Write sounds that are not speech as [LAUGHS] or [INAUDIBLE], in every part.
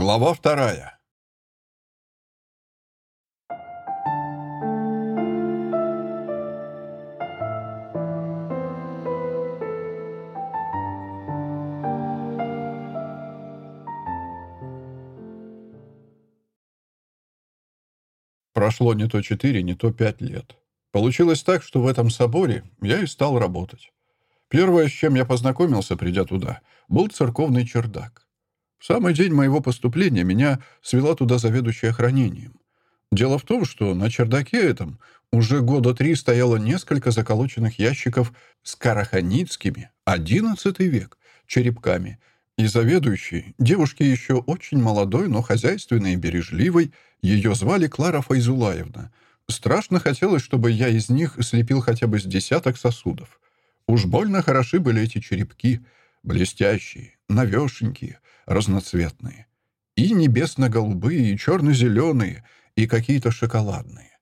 Глава вторая. Прошло не то четыре, не то пять лет. Получилось так, что в этом соборе я и стал работать. Первое, с чем я познакомился, придя туда, был церковный чердак. В самый день моего поступления меня свела туда заведующая хранением. Дело в том, что на чердаке этом уже года три стояло несколько заколоченных ящиков с караханицкими, XI век, черепками, и заведующей, девушке еще очень молодой, но хозяйственной и бережливой, ее звали Клара Файзулаевна. Страшно хотелось, чтобы я из них слепил хотя бы с десяток сосудов. Уж больно хороши были эти черепки, блестящие, навешенькие, разноцветные. И небесно-голубые, и черно-зеленые, и какие-то шоколадные.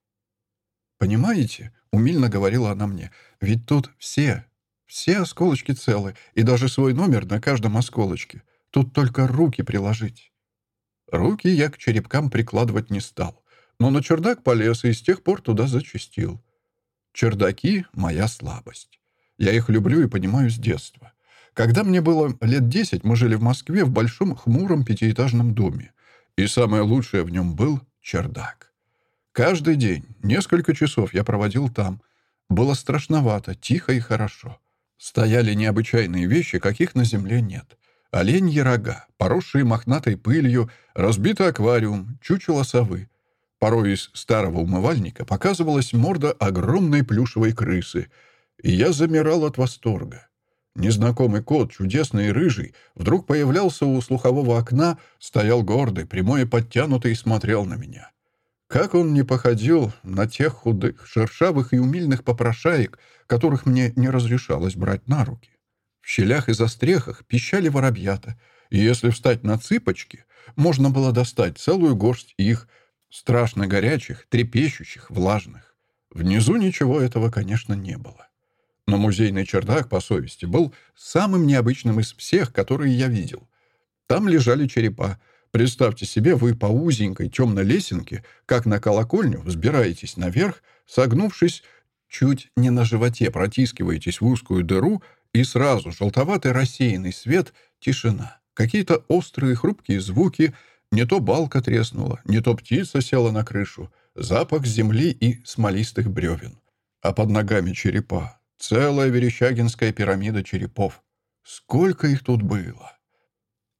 «Понимаете?» — умильно говорила она мне. «Ведь тут все, все осколочки целы, и даже свой номер на каждом осколочке. Тут только руки приложить». Руки я к черепкам прикладывать не стал, но на чердак полез и с тех пор туда зачастил. Чердаки — моя слабость. Я их люблю и понимаю с детства. Когда мне было лет десять, мы жили в Москве в большом хмуром пятиэтажном доме. И самое лучшее в нем был чердак. Каждый день, несколько часов я проводил там. Было страшновато, тихо и хорошо. Стояли необычайные вещи, каких на земле нет. Оленьи рога, поросшие мохнатой пылью, разбитый аквариум, чучело совы. Порой из старого умывальника показывалась морда огромной плюшевой крысы, и я замирал от восторга. Незнакомый кот, чудесный и рыжий, вдруг появлялся у слухового окна, стоял гордый, прямой и подтянутый и смотрел на меня. Как он не походил на тех худых, шершавых и умильных попрошаек, которых мне не разрешалось брать на руки. В щелях и застрехах пищали воробьята, и если встать на цыпочки, можно было достать целую горсть их, страшно горячих, трепещущих, влажных. Внизу ничего этого, конечно, не было. Но музейный чердак, по совести, был самым необычным из всех, которые я видел. Там лежали черепа. Представьте себе, вы по узенькой темной лесенке, как на колокольню, взбираетесь наверх, согнувшись, чуть не на животе протискиваетесь в узкую дыру, и сразу желтоватый рассеянный свет, тишина, какие-то острые хрупкие звуки, не то балка треснула, не то птица села на крышу, запах земли и смолистых бревен. А под ногами черепа, Целая верещагинская пирамида черепов. Сколько их тут было!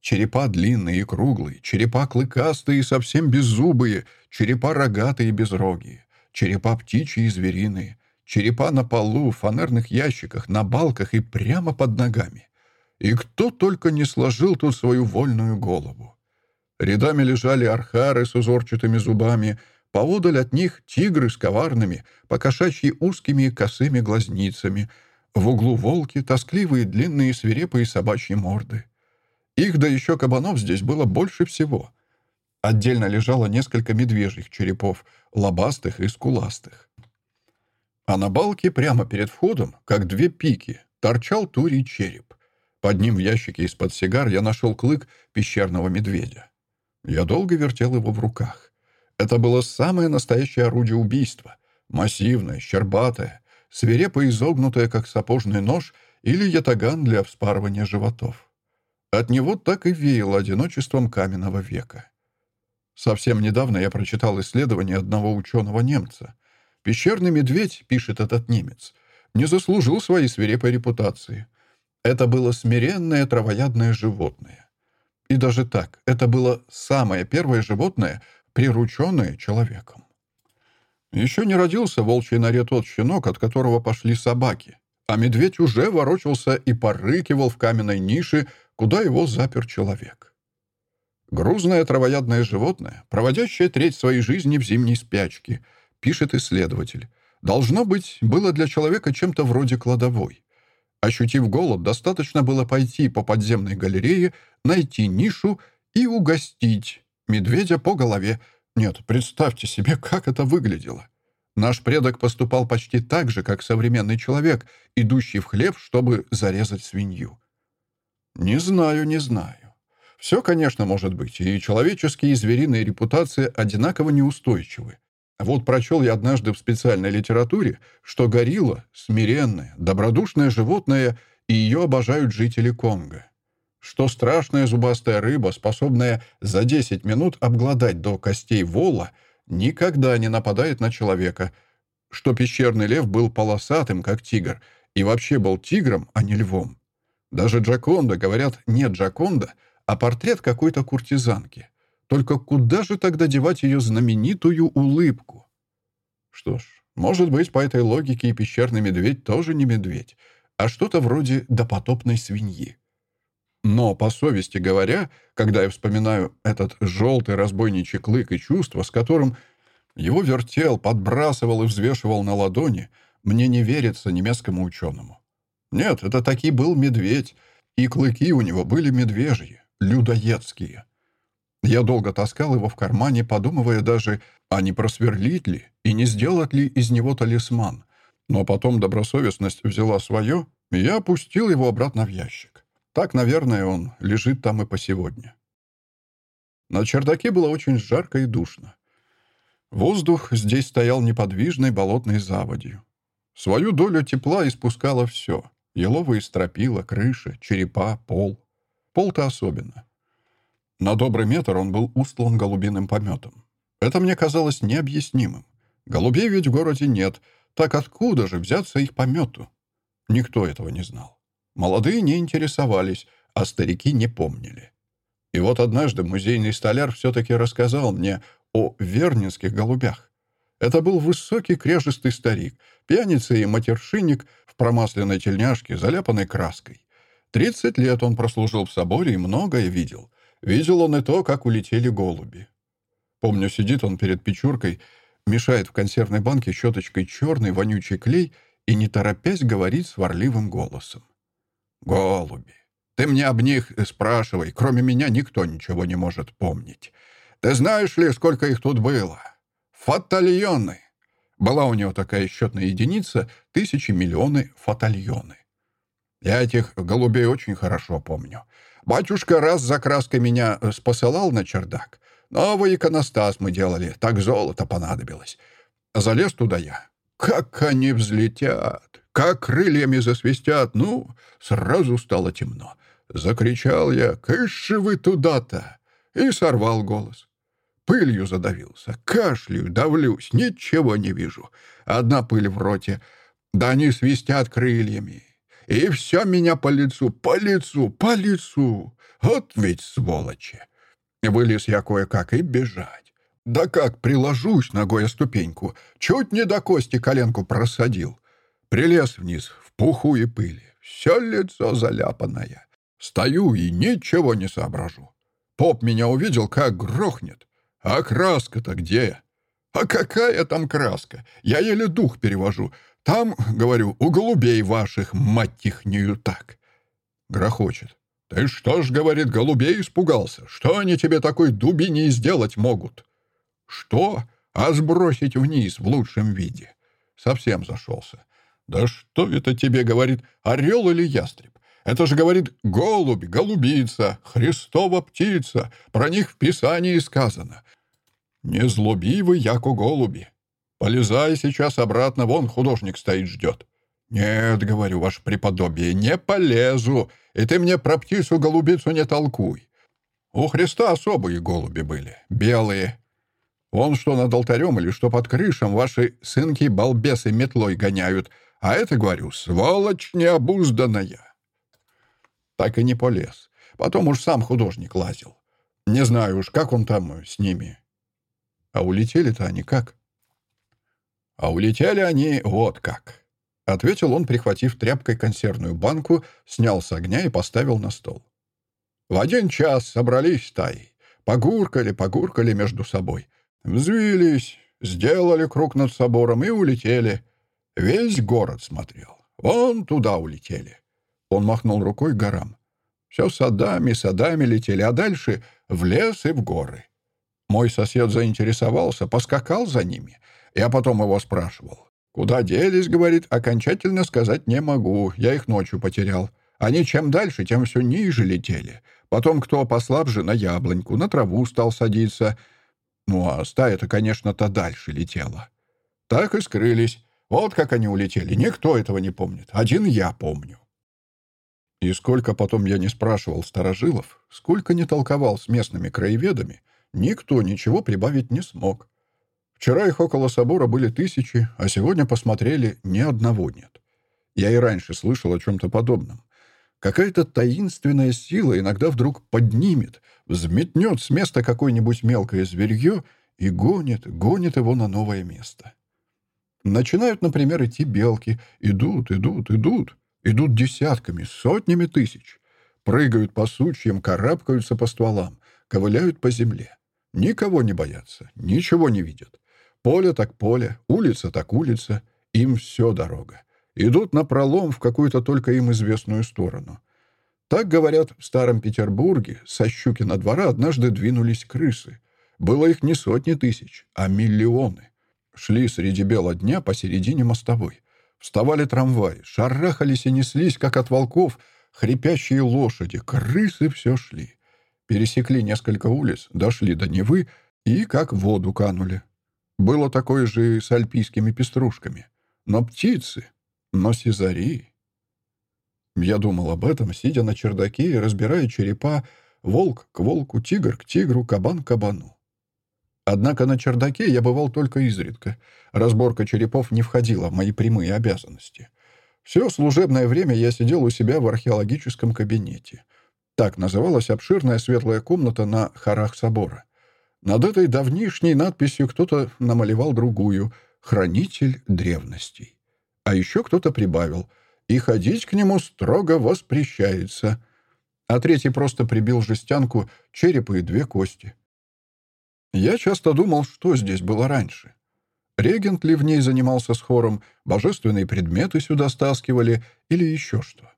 Черепа длинные и круглые, черепа клыкастые и совсем беззубые, черепа рогатые и безрогие, черепа птичьи и звериные, черепа на полу, в фанерных ящиках, на балках и прямо под ногами. И кто только не сложил тут свою вольную голову. Рядами лежали архары с узорчатыми зубами, Поодаль от них тигры с коварными, покошачьи узкими косыми глазницами. В углу волки, тоскливые, длинные, свирепые собачьи морды. Их, да еще кабанов здесь было больше всего. Отдельно лежало несколько медвежьих черепов, лобастых и скуластых. А на балке прямо перед входом, как две пики, торчал турий череп. Под ним в ящике из-под сигар я нашел клык пещерного медведя. Я долго вертел его в руках. Это было самое настоящее орудие убийства. Массивное, щербатое, свирепо изогнутое, как сапожный нож или ятаган для вспарывания животов. От него так и веяло одиночеством каменного века. Совсем недавно я прочитал исследование одного ученого-немца. «Пещерный медведь», — пишет этот немец, — не заслужил своей свирепой репутации. Это было смиренное травоядное животное. И даже так, это было самое первое животное — прирученное человеком. Еще не родился волчий норе тот щенок, от которого пошли собаки, а медведь уже ворочался и порыкивал в каменной нише, куда его запер человек. Грузное травоядное животное, проводящее треть своей жизни в зимней спячке, пишет исследователь, должно быть, было для человека чем-то вроде кладовой. Ощутив голод, достаточно было пойти по подземной галерее, найти нишу и угостить Медведя по голове. Нет, представьте себе, как это выглядело. Наш предок поступал почти так же, как современный человек, идущий в хлеб, чтобы зарезать свинью. Не знаю, не знаю. Все, конечно, может быть, и человеческие и звериные репутации одинаково неустойчивы. Вот прочел я однажды в специальной литературе, что горилла — смиренное, добродушное животное, и ее обожают жители Конго. Что страшная зубастая рыба, способная за 10 минут обглодать до костей вола, никогда не нападает на человека. Что пещерный лев был полосатым, как тигр, и вообще был тигром, а не львом. Даже Джаконда, говорят, не Джаконда, а портрет какой-то куртизанки. Только куда же тогда девать ее знаменитую улыбку? Что ж, может быть, по этой логике и пещерный медведь тоже не медведь, а что-то вроде допотопной свиньи. Но, по совести говоря, когда я вспоминаю этот желтый разбойничий клык и чувство, с которым его вертел, подбрасывал и взвешивал на ладони, мне не верится немецкому ученому. Нет, это таки был медведь, и клыки у него были медвежьи, людоедские. Я долго таскал его в кармане, подумывая даже, а не просверлить ли и не сделать ли из него талисман. Но потом добросовестность взяла свое, и я опустил его обратно в ящик. Так, наверное, он лежит там и по сегодня. На чердаке было очень жарко и душно. Воздух здесь стоял неподвижной болотной заводью. Свою долю тепла испускало все. Еловые стропила, крыша, черепа, пол. Пол-то особенно. На добрый метр он был устлан голубиным пометом. Это мне казалось необъяснимым. Голубей ведь в городе нет, так откуда же взяться их помету? Никто этого не знал. Молодые не интересовались, а старики не помнили. И вот однажды музейный столяр все-таки рассказал мне о вернинских голубях. Это был высокий крежистый старик, пьяница и матершинник в промасленной тельняшке, заляпанной краской. Тридцать лет он прослужил в соборе и многое видел. Видел он и то, как улетели голуби. Помню, сидит он перед печуркой, мешает в консервной банке щеточкой черный вонючий клей и, не торопясь, говорит сварливым голосом. «Голуби, ты мне об них спрашивай, кроме меня никто ничего не может помнить. Ты знаешь ли, сколько их тут было? Фатальоны. Была у него такая счетная единица — тысячи миллионы фатальоны. Я этих голубей очень хорошо помню. Батюшка раз за краской меня спосылал на чердак. Новый иконостас мы делали, так золото понадобилось. Залез туда я. Как они взлетят! Как крыльями засвистят! Ну, сразу стало темно. Закричал я «Кыш вы туда-то!» и сорвал голос. Пылью задавился, кашляю, давлюсь, ничего не вижу. Одна пыль в роте. Да они свистят крыльями. И все меня по лицу, по лицу, по лицу. Вот ведь сволочи. Вылез я кое-как и бежать. Да как приложусь ногой о ступеньку, чуть не до кости коленку просадил. Прилез вниз, в пуху и пыли. Все лицо заляпанное. Стою и ничего не соображу. Поп меня увидел, как грохнет. А краска-то где? А какая там краска? Я еле дух перевожу. Там, говорю, у голубей ваших, мать их, так. Грохочет. «Ты что ж, — говорит, — голубей испугался? Что они тебе такой дубини сделать могут?» «Что? А сбросить вниз в лучшем виде?» Совсем зашелся. «Да что это тебе, — говорит, — орел или ястреб? Это же, говорит, голубь, голубица, Христова птица. Про них в Писании сказано. Не злоби вы, яко голуби. Полезай сейчас обратно, вон художник стоит, ждет. Нет, говорю, ваше преподобие, не полезу, и ты мне про птицу-голубицу не толкуй. У Христа особые голуби были, белые. Вон что над алтарем или что под крышем ваши сынки-балбесы метлой гоняют, а это, говорю, сволочь необузданная так и не полез. Потом уж сам художник лазил. Не знаю уж, как он там с ними. А улетели-то они как? А улетели они вот как. Ответил он, прихватив тряпкой консервную банку, снял с огня и поставил на стол. В один час собрались стаи. Погуркали, погуркали между собой. Взвились, сделали круг над собором и улетели. Весь город смотрел. Вон туда улетели. Он махнул рукой горам. Все садами, садами летели, а дальше в лес и в горы. Мой сосед заинтересовался, поскакал за ними. Я потом его спрашивал. «Куда делись?» — говорит. «Окончательно сказать не могу. Я их ночью потерял. Они чем дальше, тем все ниже летели. Потом кто послабже на яблоньку, на траву стал садиться. Ну, а стая-то, конечно-то дальше летела. Так и скрылись. Вот как они улетели. Никто этого не помнит. Один я помню. И сколько потом я не спрашивал старожилов, сколько не толковал с местными краеведами, никто ничего прибавить не смог. Вчера их около собора были тысячи, а сегодня посмотрели ни одного нет. Я и раньше слышал о чем-то подобном. Какая-то таинственная сила иногда вдруг поднимет, взметнет с места какое-нибудь мелкое зверье и гонит, гонит его на новое место. Начинают, например, идти белки. Идут, идут, идут. Идут десятками, сотнями тысяч. Прыгают по сучьям, карабкаются по стволам, ковыляют по земле. Никого не боятся, ничего не видят. Поле так поле, улица так улица. Им все дорога. Идут на пролом в какую-то только им известную сторону. Так, говорят, в Старом Петербурге со Щукина двора однажды двинулись крысы. Было их не сотни тысяч, а миллионы. Шли среди бела дня посередине мостовой. Вставали трамваи, шарахались и неслись, как от волков, хрипящие лошади, крысы все шли. Пересекли несколько улиц, дошли до Невы и как в воду канули. Было такое же и с альпийскими пеструшками. Но птицы, но сизари. Я думал об этом, сидя на чердаке и разбирая черепа, волк к волку, тигр к тигру, кабан к кабану. Однако на чердаке я бывал только изредка. Разборка черепов не входила в мои прямые обязанности. Все служебное время я сидел у себя в археологическом кабинете. Так называлась обширная светлая комната на хорах собора. Над этой давнишней надписью кто-то намалевал другую «Хранитель древностей». А еще кто-то прибавил «И ходить к нему строго воспрещается». А третий просто прибил жестянку черепа и две кости. Я часто думал, что здесь было раньше. Регент ли в ней занимался с хором, божественные предметы сюда стаскивали или еще что.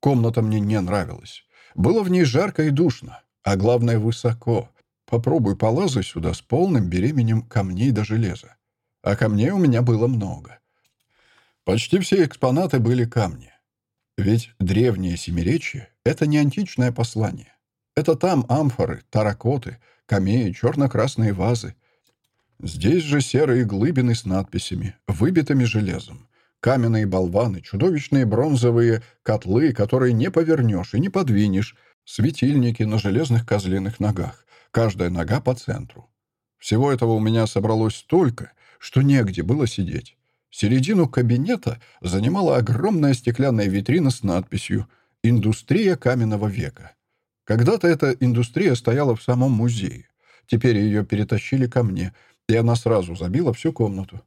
Комната мне не нравилась. Было в ней жарко и душно, а главное — высоко. Попробуй полазай сюда с полным беременем камней до железа. А камней у меня было много. Почти все экспонаты были камни. Ведь древнее Семиречье — это не античное послание. Это там амфоры, таракоты — камеи, черно-красные вазы. Здесь же серые глыбины с надписями, выбитыми железом. Каменные болваны, чудовищные бронзовые котлы, которые не повернешь и не подвинешь, светильники на железных козлиных ногах, каждая нога по центру. Всего этого у меня собралось столько, что негде было сидеть. Середину кабинета занимала огромная стеклянная витрина с надписью «Индустрия каменного века». Когда-то эта индустрия стояла в самом музее. Теперь ее перетащили ко мне, и она сразу забила всю комнату.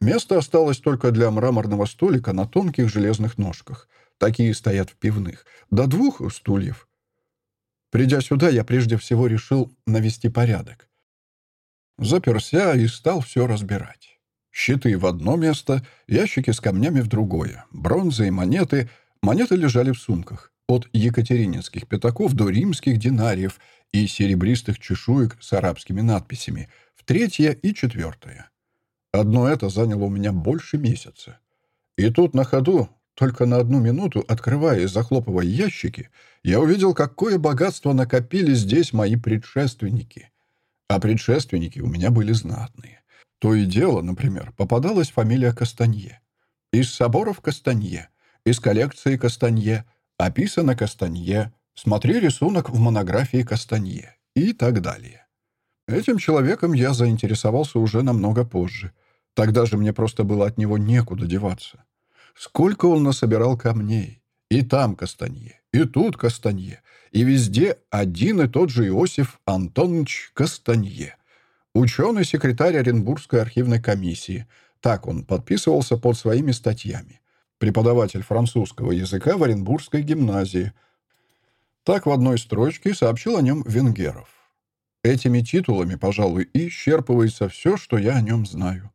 Место осталось только для мраморного столика на тонких железных ножках. Такие стоят в пивных. До двух стульев. Придя сюда, я прежде всего решил навести порядок. Заперся и стал все разбирать. Щиты в одно место, ящики с камнями в другое. Бронза и монеты. Монеты лежали в сумках от екатерининских пятаков до римских динариев и серебристых чешуек с арабскими надписями в третье и четвертое. Одно это заняло у меня больше месяца. И тут на ходу, только на одну минуту, открывая и захлопывая ящики, я увидел, какое богатство накопили здесь мои предшественники. А предшественники у меня были знатные. То и дело, например, попадалась фамилия Кастанье. Из соборов Кастанье, из коллекции Кастанье — Описано Кастанье. Смотри рисунок в монографии Кастанье. И так далее. Этим человеком я заинтересовался уже намного позже. Тогда же мне просто было от него некуда деваться. Сколько он насобирал камней. И там Кастанье, и тут Кастанье, и везде один и тот же Иосиф Антонович Кастанье. Ученый-секретарь Оренбургской архивной комиссии. Так он подписывался под своими статьями преподаватель французского языка в Оренбургской гимназии. Так в одной строчке сообщил о нем Венгеров. Этими титулами, пожалуй, и исчерпывается все, что я о нем знаю.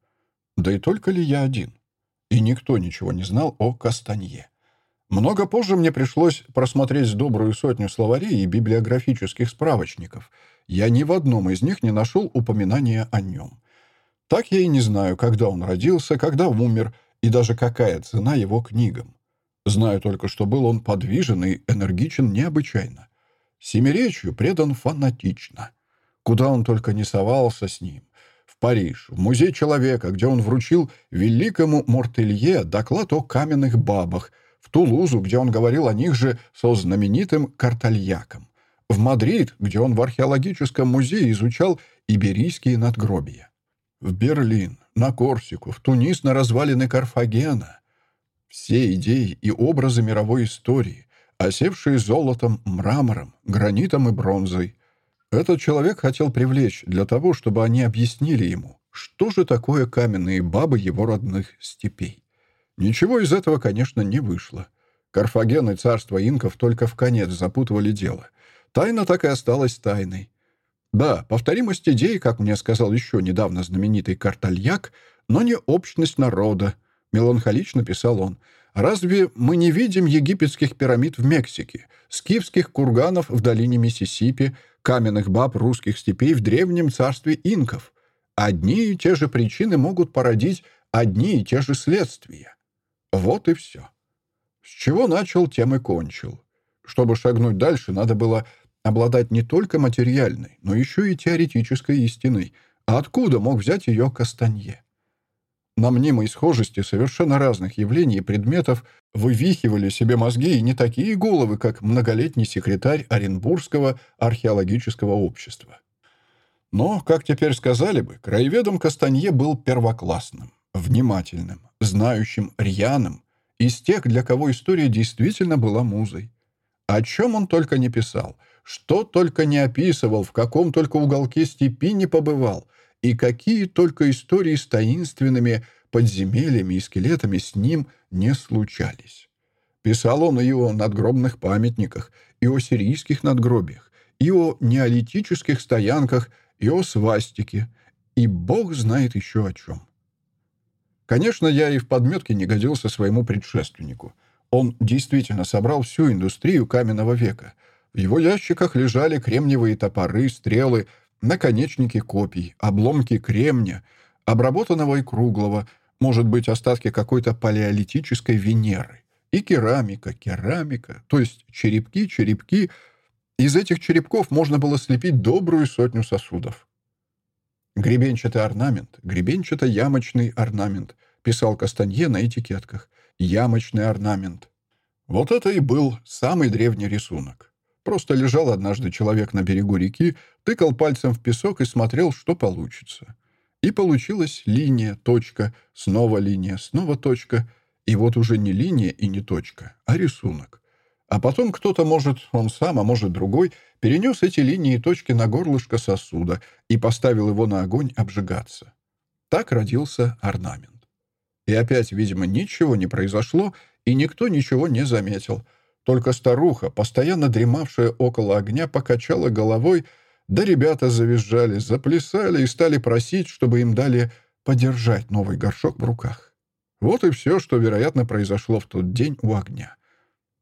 Да и только ли я один? И никто ничего не знал о Кастанье. Много позже мне пришлось просмотреть добрую сотню словарей и библиографических справочников. Я ни в одном из них не нашел упоминания о нем. Так я и не знаю, когда он родился, когда умер — и даже какая цена его книгам. Знаю только, что был он подвижен и энергичен необычайно. Семиречью предан фанатично. Куда он только не совался с ним. В Париж, в музей человека, где он вручил великому Мортелье доклад о каменных бабах, в Тулузу, где он говорил о них же со знаменитым Картальяком, в Мадрид, где он в археологическом музее изучал иберийские надгробия, в Берлин, на Корсику, в Тунис на развалины Карфагена. Все идеи и образы мировой истории, осевшие золотом, мрамором, гранитом и бронзой. Этот человек хотел привлечь для того, чтобы они объяснили ему, что же такое каменные бабы его родных степей. Ничего из этого, конечно, не вышло. Карфаген и царство инков только в конец запутывали дело. Тайна так и осталась тайной. Да, повторимость идеи, как мне сказал еще недавно знаменитый Картальяк, но не общность народа, меланхолично писал он. Разве мы не видим египетских пирамид в Мексике, скифских курганов в долине Миссисипи, каменных баб русских степей в древнем царстве инков? Одни и те же причины могут породить одни и те же следствия. Вот и все. С чего начал, тем и кончил. Чтобы шагнуть дальше, надо было обладать не только материальной, но еще и теоретической истиной. А откуда мог взять ее Кастанье? На мнимой схожести совершенно разных явлений и предметов вывихивали себе мозги и не такие головы, как многолетний секретарь Оренбургского археологического общества. Но, как теперь сказали бы, краеведом Кастанье был первоклассным, внимательным, знающим, рьяным, из тех, для кого история действительно была музой. О чем он только не писал — что только не описывал, в каком только уголке степи не побывал, и какие только истории с таинственными подземельями и скелетами с ним не случались. Писал он и о надгробных памятниках, и о сирийских надгробиях, и о неолитических стоянках, и о свастике, и бог знает еще о чем. Конечно, я и в подметке не годился своему предшественнику. Он действительно собрал всю индустрию каменного века — в его ящиках лежали кремниевые топоры, стрелы, наконечники копий, обломки кремня, обработанного и круглого, может быть, остатки какой-то палеолитической Венеры. И керамика, керамика, то есть черепки, черепки. Из этих черепков можно было слепить добрую сотню сосудов. «Гребенчатый орнамент, гребенчато-ямочный орнамент», писал Кастанье на этикетках. «Ямочный орнамент». Вот это и был самый древний рисунок. Просто лежал однажды человек на берегу реки, тыкал пальцем в песок и смотрел, что получится. И получилась линия, точка, снова линия, снова точка. И вот уже не линия и не точка, а рисунок. А потом кто-то, может, он сам, а может, другой, перенес эти линии и точки на горлышко сосуда и поставил его на огонь обжигаться. Так родился орнамент. И опять, видимо, ничего не произошло, и никто ничего не заметил — только старуха, постоянно дремавшая около огня, покачала головой, да ребята завизжали, заплясали и стали просить, чтобы им дали подержать новый горшок в руках. Вот и все, что, вероятно, произошло в тот день у огня.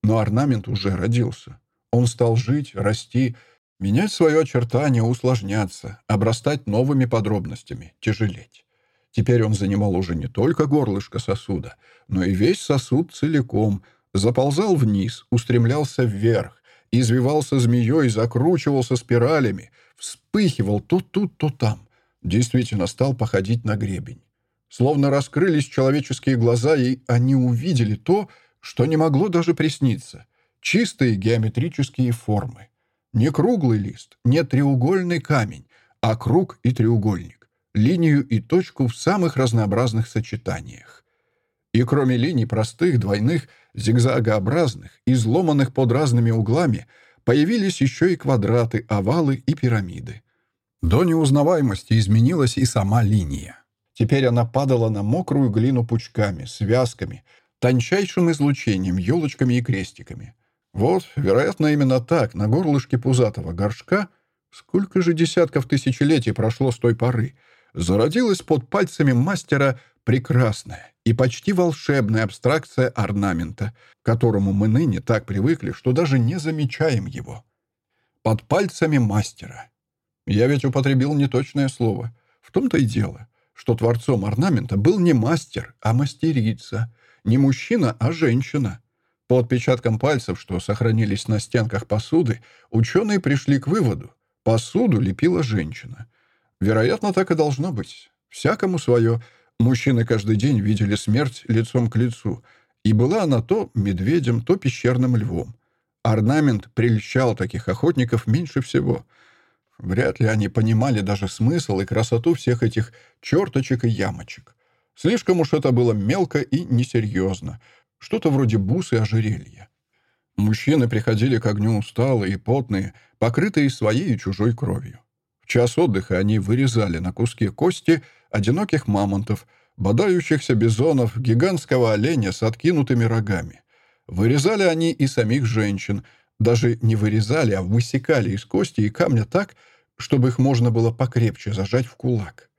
Но орнамент уже родился. Он стал жить, расти, менять свое очертание, усложняться, обрастать новыми подробностями, тяжелеть. Теперь он занимал уже не только горлышко сосуда, но и весь сосуд целиком — заползал вниз, устремлялся вверх, извивался змеей, закручивался спиралями, вспыхивал то тут, то там. Действительно стал походить на гребень. Словно раскрылись человеческие глаза, и они увидели то, что не могло даже присниться. Чистые геометрические формы. Не круглый лист, не треугольный камень, а круг и треугольник, линию и точку в самых разнообразных сочетаниях. И кроме линий простых, двойных, зигзагообразных, изломанных под разными углами, появились еще и квадраты, овалы и пирамиды. До неузнаваемости изменилась и сама линия. Теперь она падала на мокрую глину пучками, связками, тончайшим излучением, елочками и крестиками. Вот, вероятно, именно так, на горлышке пузатого горшка, сколько же десятков тысячелетий прошло с той поры, зародилась под пальцами мастера прекрасная и почти волшебная абстракция орнамента, к которому мы ныне так привыкли, что даже не замечаем его. Под пальцами мастера. Я ведь употребил неточное слово. В том-то и дело, что творцом орнамента был не мастер, а мастерица. Не мужчина, а женщина. По отпечаткам пальцев, что сохранились на стенках посуды, ученые пришли к выводу, посуду лепила женщина. Вероятно, так и должно быть. Всякому свое. Мужчины каждый день видели смерть лицом к лицу, и была она то медведем, то пещерным львом. Орнамент прельщал таких охотников меньше всего. Вряд ли они понимали даже смысл и красоту всех этих черточек и ямочек. Слишком уж это было мелко и несерьезно. Что-то вроде бусы ожерелья. Мужчины приходили к огню усталые и потные, покрытые своей и чужой кровью. В час отдыха они вырезали на куски кости одиноких мамонтов, бодающихся бизонов, гигантского оленя с откинутыми рогами. Вырезали они и самих женщин, даже не вырезали, а высекали из кости и камня так, чтобы их можно было покрепче зажать в кулак.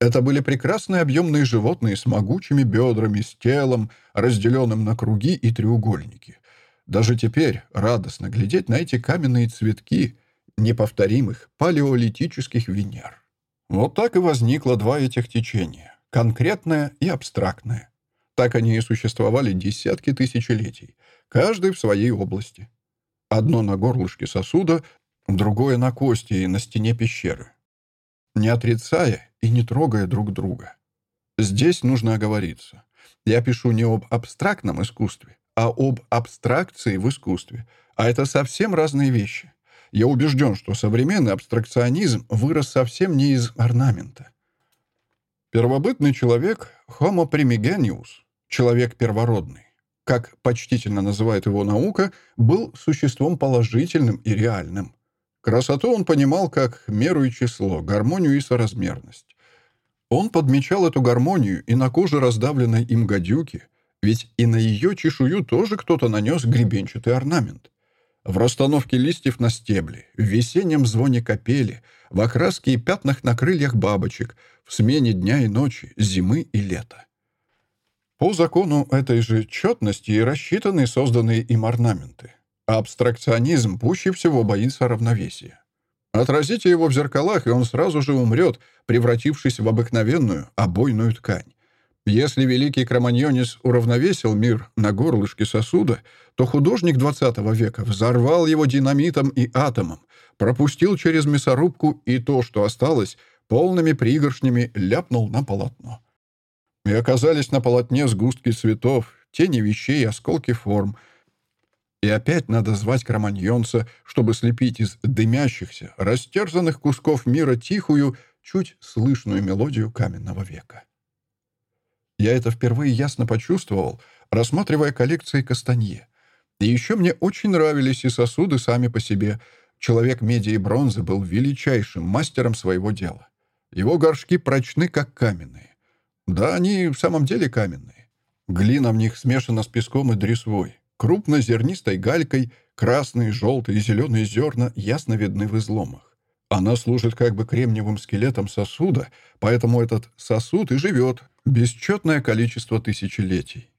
Это были прекрасные объемные животные с могучими бедрами, с телом, разделенным на круги и треугольники. Даже теперь радостно глядеть на эти каменные цветки неповторимых палеолитических Венер. Вот так и возникло два этих течения — конкретное и абстрактное. Так они и существовали десятки тысячелетий, каждый в своей области. Одно на горлышке сосуда, другое на кости и на стене пещеры. Не отрицая и не трогая друг друга. Здесь нужно оговориться. Я пишу не об абстрактном искусстве, а об абстракции в искусстве. А это совсем разные вещи. Я убежден, что современный абстракционизм вырос совсем не из орнамента. Первобытный человек — Homo primigenius, человек первородный, как почтительно называет его наука, был существом положительным и реальным. Красоту он понимал как меру и число, гармонию и соразмерность. Он подмечал эту гармонию и на коже раздавленной им гадюки, ведь и на ее чешую тоже кто-то нанес гребенчатый орнамент. В расстановке листьев на стебле, в весеннем звоне капели, в окраске и пятнах на крыльях бабочек, в смене дня и ночи, зимы и лета. По закону этой же четности и рассчитаны созданные им орнаменты. Абстракционизм пуще всего боится равновесия. Отразите его в зеркалах, и он сразу же умрет, превратившись в обыкновенную обойную ткань. Если великий Кроманьонис уравновесил мир на горлышке сосуда, то художник XX века взорвал его динамитом и атомом, пропустил через мясорубку и то, что осталось, полными пригоршнями ляпнул на полотно. И оказались на полотне сгустки цветов, тени вещей, осколки форм. И опять надо звать кроманьонца, чтобы слепить из дымящихся, растерзанных кусков мира тихую, чуть слышную мелодию каменного века. Я это впервые ясно почувствовал, рассматривая коллекции Кастанье. И еще мне очень нравились и сосуды сами по себе. Человек меди и бронзы был величайшим мастером своего дела. Его горшки прочны, как каменные. Да, они в самом деле каменные. Глина в них смешана с песком и дресвой. Крупнозернистой галькой красные, желтые и зеленые зерна ясно видны в изломах. Она служит как бы кремниевым скелетом сосуда, поэтому этот сосуд и живет бесчетное количество тысячелетий.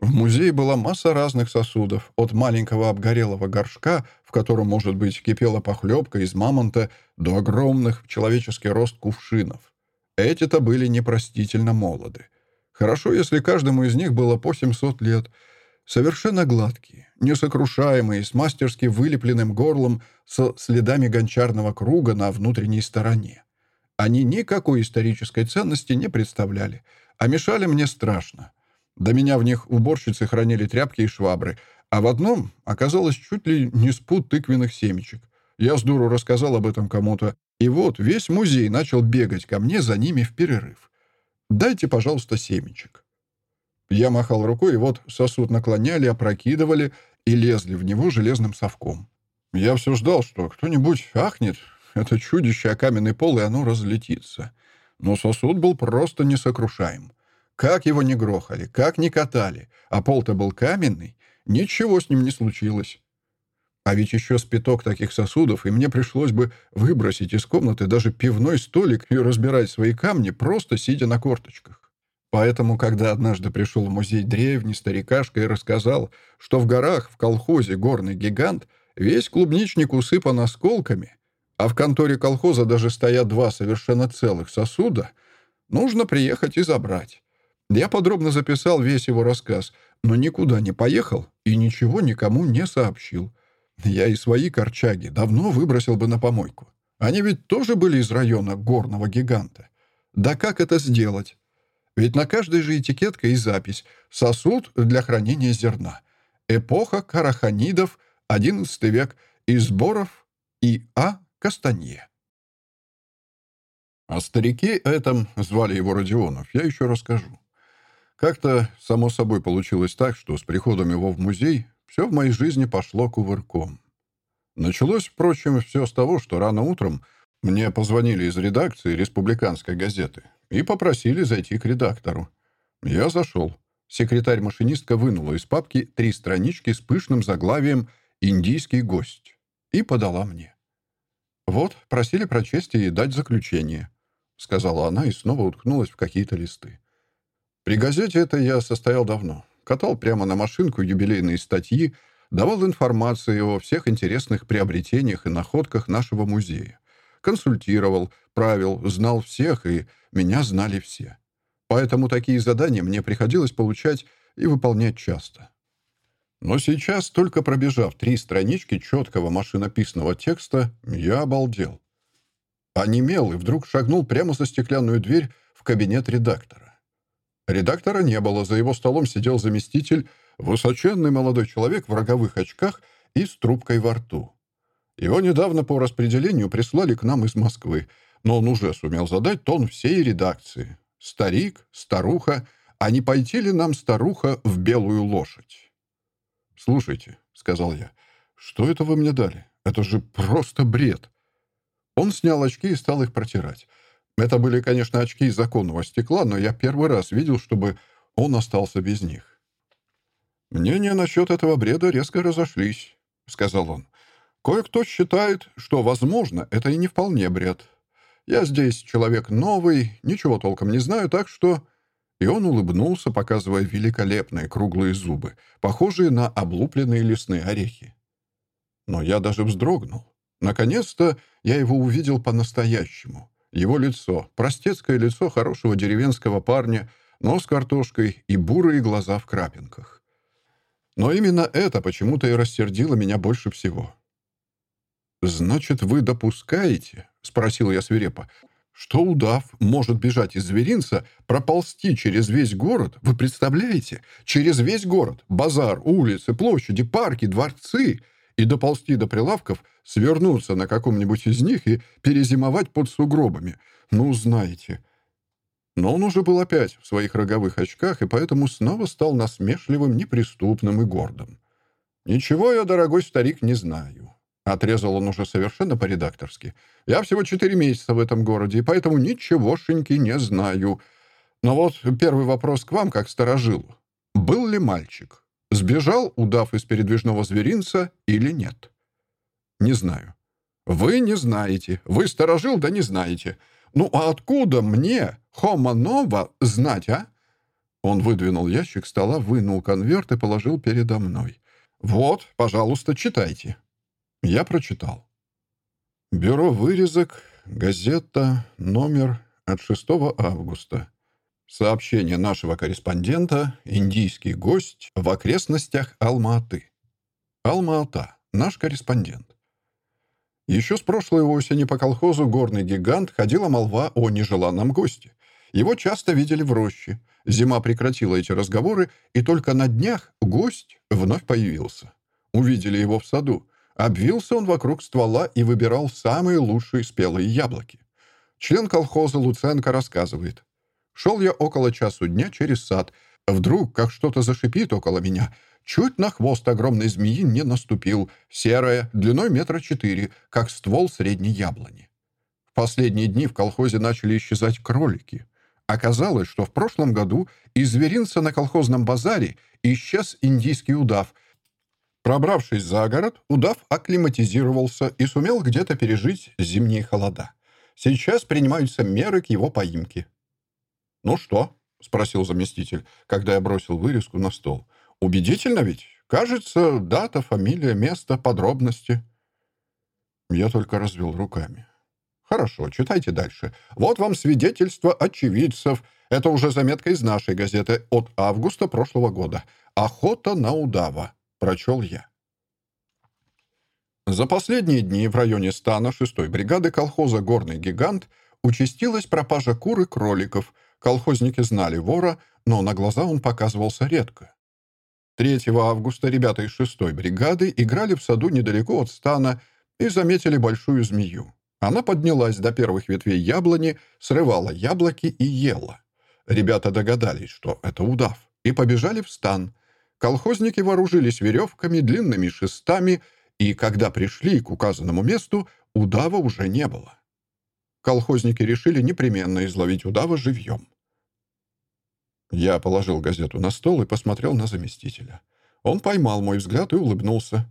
В музее была масса разных сосудов, от маленького обгорелого горшка, в котором, может быть, кипела похлебка из мамонта, до огромных в человеческий рост кувшинов. Эти-то были непростительно молоды. Хорошо, если каждому из них было по 700 лет — Совершенно гладкие, несокрушаемые, с мастерски вылепленным горлом, со следами гончарного круга на внутренней стороне. Они никакой исторической ценности не представляли, а мешали мне страшно. До меня в них уборщицы хранили тряпки и швабры, а в одном оказалось чуть ли не спут тыквенных семечек. Я с дуру рассказал об этом кому-то, и вот весь музей начал бегать ко мне за ними в перерыв. «Дайте, пожалуйста, семечек». Я махал рукой, и вот сосуд наклоняли, опрокидывали и лезли в него железным совком. Я все ждал, что кто-нибудь ахнет, это чудище о каменный пол, и оно разлетится. Но сосуд был просто несокрушаем. Как его не грохали, как не катали, а пол-то был каменный, ничего с ним не случилось. А ведь еще спиток таких сосудов, и мне пришлось бы выбросить из комнаты даже пивной столик и разбирать свои камни, просто сидя на корточках. Поэтому, когда однажды пришел в музей древний старикашка и рассказал, что в горах в колхозе «Горный гигант» весь клубничник усыпан осколками, а в конторе колхоза даже стоят два совершенно целых сосуда, нужно приехать и забрать. Я подробно записал весь его рассказ, но никуда не поехал и ничего никому не сообщил. Я и свои корчаги давно выбросил бы на помойку. Они ведь тоже были из района горного гиганта. Да как это сделать? Ведь на каждой же этикетка и запись «Сосуд для хранения зерна». Эпоха караханидов, XI век, и сборов И. Кастанье. О старике этом, звали его Родионов, я еще расскажу. Как-то, само собой, получилось так, что с приходом его в музей все в моей жизни пошло кувырком. Началось, впрочем, все с того, что рано утром мне позвонили из редакции республиканской газеты и попросили зайти к редактору. Я зашел. Секретарь-машинистка вынула из папки три странички с пышным заглавием «Индийский гость» и подала мне. «Вот, просили прочесть и дать заключение», — сказала она и снова уткнулась в какие-то листы. При газете это я состоял давно. Катал прямо на машинку юбилейные статьи, давал информацию о всех интересных приобретениях и находках нашего музея. Консультировал, правил, знал всех, и меня знали все. Поэтому такие задания мне приходилось получать и выполнять часто. Но сейчас, только пробежав три странички четкого машинописного текста, я обалдел. Онемел и вдруг шагнул прямо за стеклянную дверь в кабинет редактора. Редактора не было, за его столом сидел заместитель, высоченный молодой человек в роговых очках и с трубкой во рту. Его недавно по распределению прислали к нам из Москвы, но он уже сумел задать тон всей редакции. Старик, старуха, а не пойти ли нам, старуха, в белую лошадь? «Слушайте», — сказал я, — «что это вы мне дали? Это же просто бред». Он снял очки и стал их протирать. Это были, конечно, очки из законного стекла, но я первый раз видел, чтобы он остался без них. «Мнения насчет этого бреда резко разошлись», — сказал он. «Кое-кто считает, что, возможно, это и не вполне бред. Я здесь человек новый, ничего толком не знаю, так что...» И он улыбнулся, показывая великолепные круглые зубы, похожие на облупленные лесные орехи. Но я даже вздрогнул. Наконец-то я его увидел по-настоящему. Его лицо, простецкое лицо хорошего деревенского парня, нос картошкой и бурые глаза в крапинках. Но именно это почему-то и рассердило меня больше всего. «Значит, вы допускаете, — спросил я свирепо, — что удав может бежать из зверинца, проползти через весь город, вы представляете? Через весь город, базар, улицы, площади, парки, дворцы, и доползти до прилавков, свернуться на каком-нибудь из них и перезимовать под сугробами. Ну, знаете. Но он уже был опять в своих роговых очках и поэтому снова стал насмешливым, неприступным и гордым. «Ничего я, дорогой старик, не знаю», — отрезал он уже совершенно по-редакторски. «Я всего четыре месяца в этом городе, и поэтому ничегошеньки не знаю. Но вот первый вопрос к вам, как сторожилу. Был ли мальчик?» Сбежал удав из передвижного зверинца или нет? Не знаю. Вы не знаете. Вы сторожил, да не знаете. Ну, а откуда мне, Хома Нова, знать, а? Он выдвинул ящик стола, вынул конверт и положил передо мной. «Вот, пожалуйста, читайте». Я прочитал. Бюро вырезок, газета, номер от 6 августа. Сообщение нашего корреспондента «Индийский гость в окрестностях Алма-Аты». Алма-Ата. Наш корреспондент. Еще с прошлой осени по колхозу «Горный гигант» ходила молва о нежеланном госте. Его часто видели в роще. Зима прекратила эти разговоры, и только на днях гость вновь появился. Увидели его в саду. Обвился он вокруг ствола и выбирал самые лучшие спелые яблоки. Член колхоза Луценко рассказывает. Шел я около часу дня через сад. Вдруг, как что-то зашипит около меня. Чуть на хвост огромной змеи не наступил. Серая, длиной метра четыре, как ствол средней яблони. В последние дни в колхозе начали исчезать кролики. Оказалось, что в прошлом году из зверинца на колхозном базаре исчез индийский удав. Пробравшись за город, удав акклиматизировался и сумел где-то пережить зимние холода. Сейчас принимаются меры к его поимке. «Ну что?» — спросил заместитель, когда я бросил вырезку на стол. «Убедительно ведь? Кажется, дата, фамилия, место, подробности». Я только развел руками. «Хорошо, читайте дальше. Вот вам свидетельство очевидцев. Это уже заметка из нашей газеты от августа прошлого года. Охота на удава», — прочел я. За последние дни в районе стана 6-й бригады колхоза «Горный гигант» участилась пропажа кур и кроликов. Колхозники знали вора, но на глаза он показывался редко. 3 августа ребята из 6-й бригады играли в саду недалеко от стана и заметили большую змею. Она поднялась до первых ветвей яблони, срывала яблоки и ела. Ребята догадались, что это удав, и побежали в стан. Колхозники вооружились веревками, длинными шестами, и когда пришли к указанному месту, удава уже не было. Колхозники решили непременно изловить удава живьем. Я положил газету на стол и посмотрел на заместителя. Он поймал мой взгляд и улыбнулся.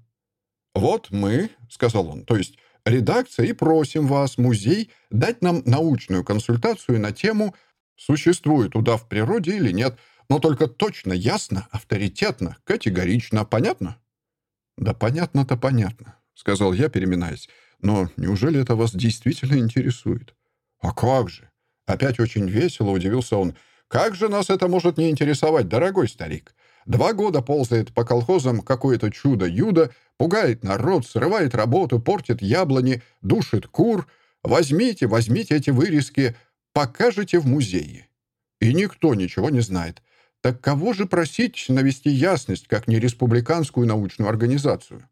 «Вот мы», — сказал он, — «то есть редакция, и просим вас, музей, дать нам научную консультацию на тему, существует удав в природе или нет, но только точно, ясно, авторитетно, категорично. Понятно?» «Да понятно-то понятно», — сказал я, переминаясь. «Но неужели это вас действительно интересует?» «А как же?» Опять очень весело удивился он. «Как же нас это может не интересовать, дорогой старик? Два года ползает по колхозам какое-то чудо-юдо, пугает народ, срывает работу, портит яблони, душит кур. Возьмите, возьмите эти вырезки, покажите в музее». И никто ничего не знает. Так кого же просить навести ясность, как не республиканскую научную организацию?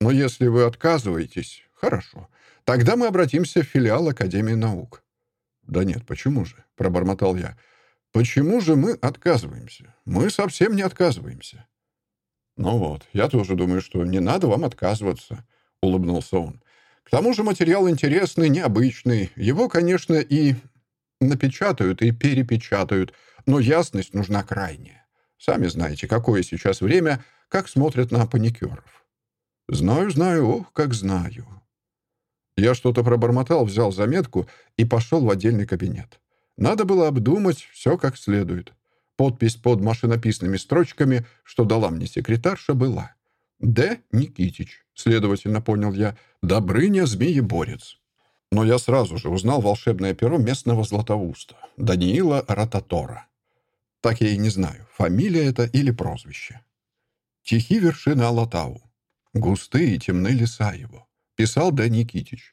Но если вы отказываетесь, хорошо. Тогда мы обратимся в филиал Академии наук. «Да нет, почему же?» — пробормотал я. «Почему же мы отказываемся? Мы совсем не отказываемся». «Ну вот, я тоже думаю, что не надо вам отказываться», — улыбнулся он. «К тому же материал интересный, необычный. Его, конечно, и напечатают, и перепечатают, но ясность нужна крайняя. Сами знаете, какое сейчас время, как смотрят на паникеров. Знаю, знаю, ох, как знаю. Я что-то пробормотал, взял заметку и пошел в отдельный кабинет. Надо было обдумать все как следует. Подпись под машинописными строчками, что дала мне секретарша, была. «Д. Никитич», следовательно, понял я, «Добрыня Змееборец». Но я сразу же узнал волшебное перо местного златоуста, Даниила Рататора. Так я и не знаю, фамилия это или прозвище. Тихи вершины Алатау. Густые и темны леса его. Писал Д. Никитич.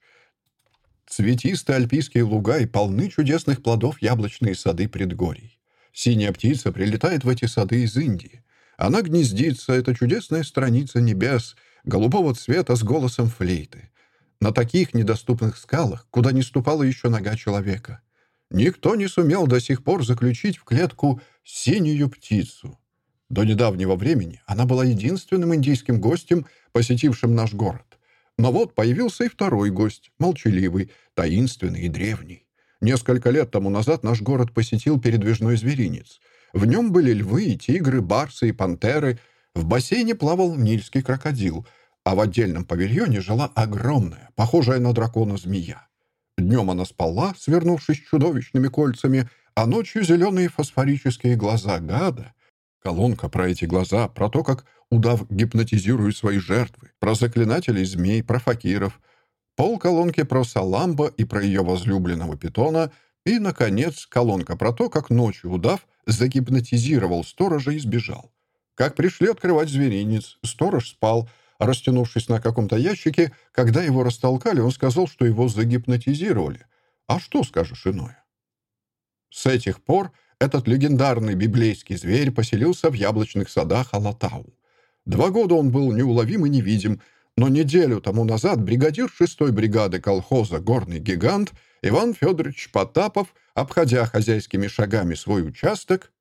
Цветистые альпийские луга и полны чудесных плодов яблочные сады предгорий. Синяя птица прилетает в эти сады из Индии. Она гнездится, это чудесная страница небес, голубого цвета с голосом флейты. На таких недоступных скалах, куда не ступала еще нога человека. Никто не сумел до сих пор заключить в клетку синюю птицу. До недавнего времени она была единственным индийским гостем, посетившим наш город. Но вот появился и второй гость, молчаливый, таинственный и древний. Несколько лет тому назад наш город посетил передвижной зверинец. В нем были львы и тигры, барсы и пантеры. В бассейне плавал нильский крокодил, а в отдельном павильоне жила огромная, похожая на дракона змея. Днем она спала, свернувшись чудовищными кольцами, а ночью зеленые фосфорические глаза гада. Колонка про эти глаза, про то, как удав гипнотизирует свои жертвы, про заклинателей змей, про факиров. Пол колонки про Саламба и про ее возлюбленного питона. И, наконец, колонка про то, как ночью удав загипнотизировал сторожа и сбежал. Как пришли открывать зверинец, сторож спал, растянувшись на каком-то ящике. Когда его растолкали, он сказал, что его загипнотизировали. А что скажешь иное? С этих пор этот легендарный библейский зверь поселился в яблочных садах Алатау. Два года он был неуловим и невидим, но неделю тому назад бригадир шестой бригады колхоза «Горный гигант» Иван Федорович Потапов, обходя хозяйскими шагами свой участок,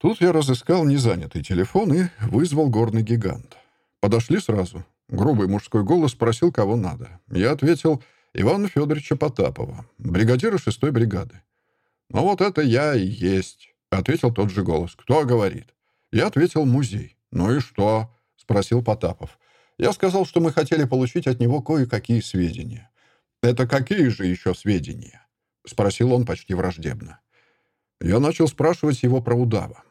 Тут я разыскал незанятый телефон и вызвал горный гигант. Подошли сразу. Грубый мужской голос спросил, кого надо. Я ответил Ивана Федоровича Потапова, бригадира шестой бригады. «Ну вот это я и есть», — ответил тот же голос. «Кто говорит?» Я ответил «музей». «Ну и что?» — спросил Потапов. Я сказал, что мы хотели получить от него кое-какие сведения. «Это какие же еще сведения?» — спросил он почти враждебно. Я начал спрашивать его про удава.